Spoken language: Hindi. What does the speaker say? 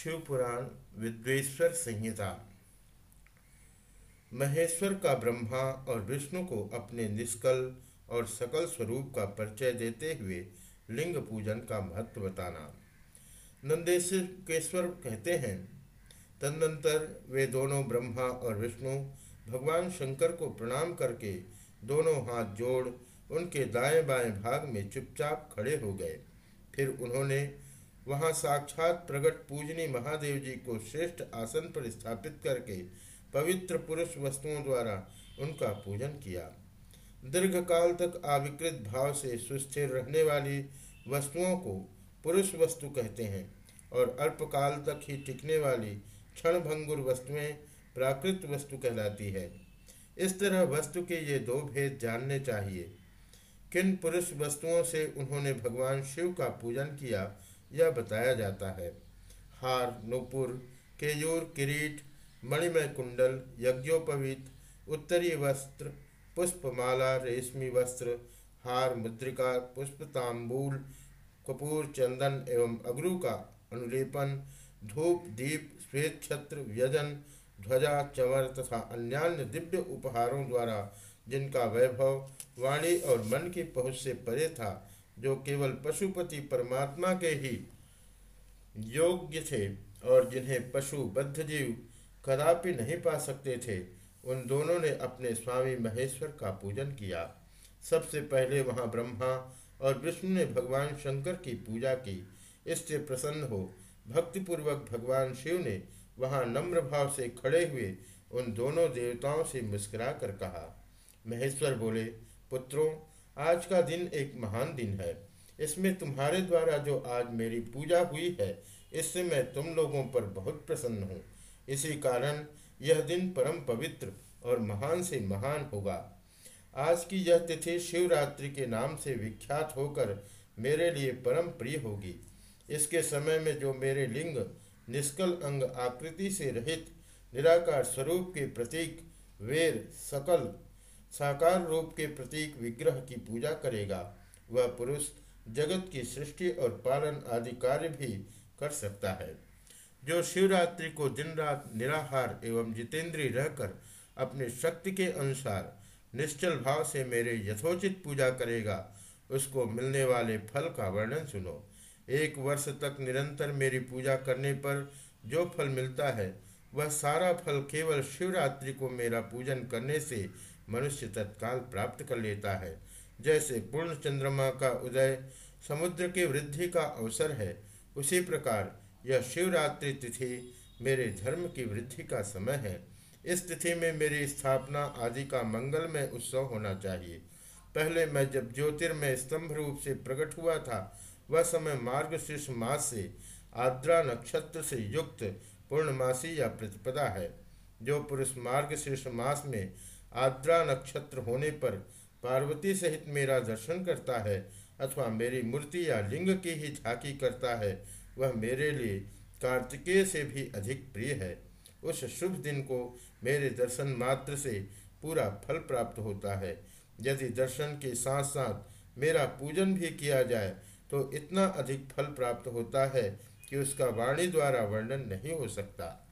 शिवपुराण विद्वेश्वर संहिता। महेश्वर का ब्रह्मा और विष्णु को अपने निष्कल और सकल स्वरूप का परिचय देते हुए लिंग पूजन का महत्व बताना। नंदेश्वर कहते हैं, तदनंतर वे दोनों ब्रह्मा और विष्णु भगवान शंकर को प्रणाम करके दोनों हाथ जोड़ उनके दाएँ बाएँ भाग में चुपचाप खड़े हो गए। फिर उन्होंने वहाँ साक्षात प्रकट पूजनी महादेव जी को श्रेष्ठ आसन पर स्थापित करके पवित्र पुरुष वस्तुओं द्वारा उनका पूजन किया। दीर्घ काल तक आविकृत भाव से सुस्थिर रहने वाली वस्तुओं को पुरुष वस्तु कहते हैं और अल्पकाल तक ही टिकने वाली क्षण भंगुर वस्तुएँ प्राकृत वस्तु कहलाती है। इस तरह वस्तु के ये दो भेद जानने चाहिए। किन पुरुष वस्तुओं से उन्होंने भगवान शिव का पूजन किया यह बताया जाता है। हार, नुपुर, केयूर, किरीट, मणिमय कुंडल, यज्ञोपवीत उत्तरीय वस्त्र, पुष्पमाला, रेशमी वस्त्र, हार, मुद्रिका पुष्प तांबूल कपूर, चंदन एवं अगरू का अनुलेपन, धूप, दीप, श्वेत छत्र, व्यजन, ध्वजा चंवर तथा अन्यान्य दिव्य उपहारों द्वारा जिनका वैभव, वाणी और मन की पहुँच से परे था जो केवल पशुपति परमात्मा के ही योग्य थे और जिन्हें पशु बद्ध जीव कदापि नहीं पा सकते थे, उन दोनों ने अपने स्वामी महेश्वर का पूजन किया। सबसे पहले वहाँ ब्रह्मा और विष्णु ने भगवान शंकर की पूजा की। इससे प्रसन्न हो, भक्तिपूर्वक भगवान शिव ने वहाँ नम्र भाव से खड़े हुए उन दोनों देवताओं से मुस्कुरा कर कहा, महेश्वर बोले, पुत्रों आज का दिन एक महान दिन है। इसमें तुम्हारे द्वारा जो आज मेरी पूजा हुई है, इससे मैं तुम लोगों पर बहुत प्रसन्न हूँ। इसी कारण यह दिन परम पवित्र और महान से महान होगा। आज की यह तिथि शिवरात्रि के नाम से विख्यात होकर मेरे लिए परम प्रिय होगी। इसके समय में जो मेरे लिंग निष्कल अंग आकृति से रहित निराकार स्वरूप के प्रतीक वेर सकल साकार रूप के प्रतीक विग्रह की पूजा करेगा। वह पुरुष जगत की सृष्टि और पालन आदि कार्य भी कर सकता है। जो शिवरात्रि को दिन रात निराहार एवं जितेंद्रीय रहकर अपने शक्ति के अनुसार निश्चल भाव से मेरे यथोचित पूजा करेगा, उसको मिलने वाले फल का वर्णन सुनो। एक वर्ष तक निरंतर मेरी पूजा करने पर जो फल मिलता है, वह सारा फल केवल शिवरात्रि को मेरा पूजन करने से मनुष्य तत्काल प्राप्त कर लेता है। जैसे पूर्ण चंद्रमा का उदय समुद्र की वृद्धि का अवसर है, उसी प्रकार यह शिवरात्रि तिथि मेरे धर्म की वृद्धि का समय है। इस तिथि में मेरी स्थापना आदि का मंगलमय उत्सव होना चाहिए। पहले मैं जब ज्योतिर्मय स्तंभ रूप से प्रकट हुआ था, वह समय मार्गशीर्ष मास से आद्रा नक्षत्र से युक्त पूर्णमासी या प्रतिपदा है, जो पुरुष मार्गशीर्ष मास में आद्रा नक्षत्र होने पर पार्वती सहित मेरा दर्शन करता है, अथवा मेरी मूर्ति या लिंग की ही झांकी करता है, वह मेरे लिए कार्तिकेय से भी अधिक प्रिय है। उस शुभ दिन को मेरे दर्शन मात्र से पूरा फल प्राप्त होता है। यदि दर्शन के साथ साथ मेरा पूजन भी किया जाए तो इतना अधिक फल प्राप्त होता है कि उसका वाणी द्वारा वर्णन नहीं हो सकता।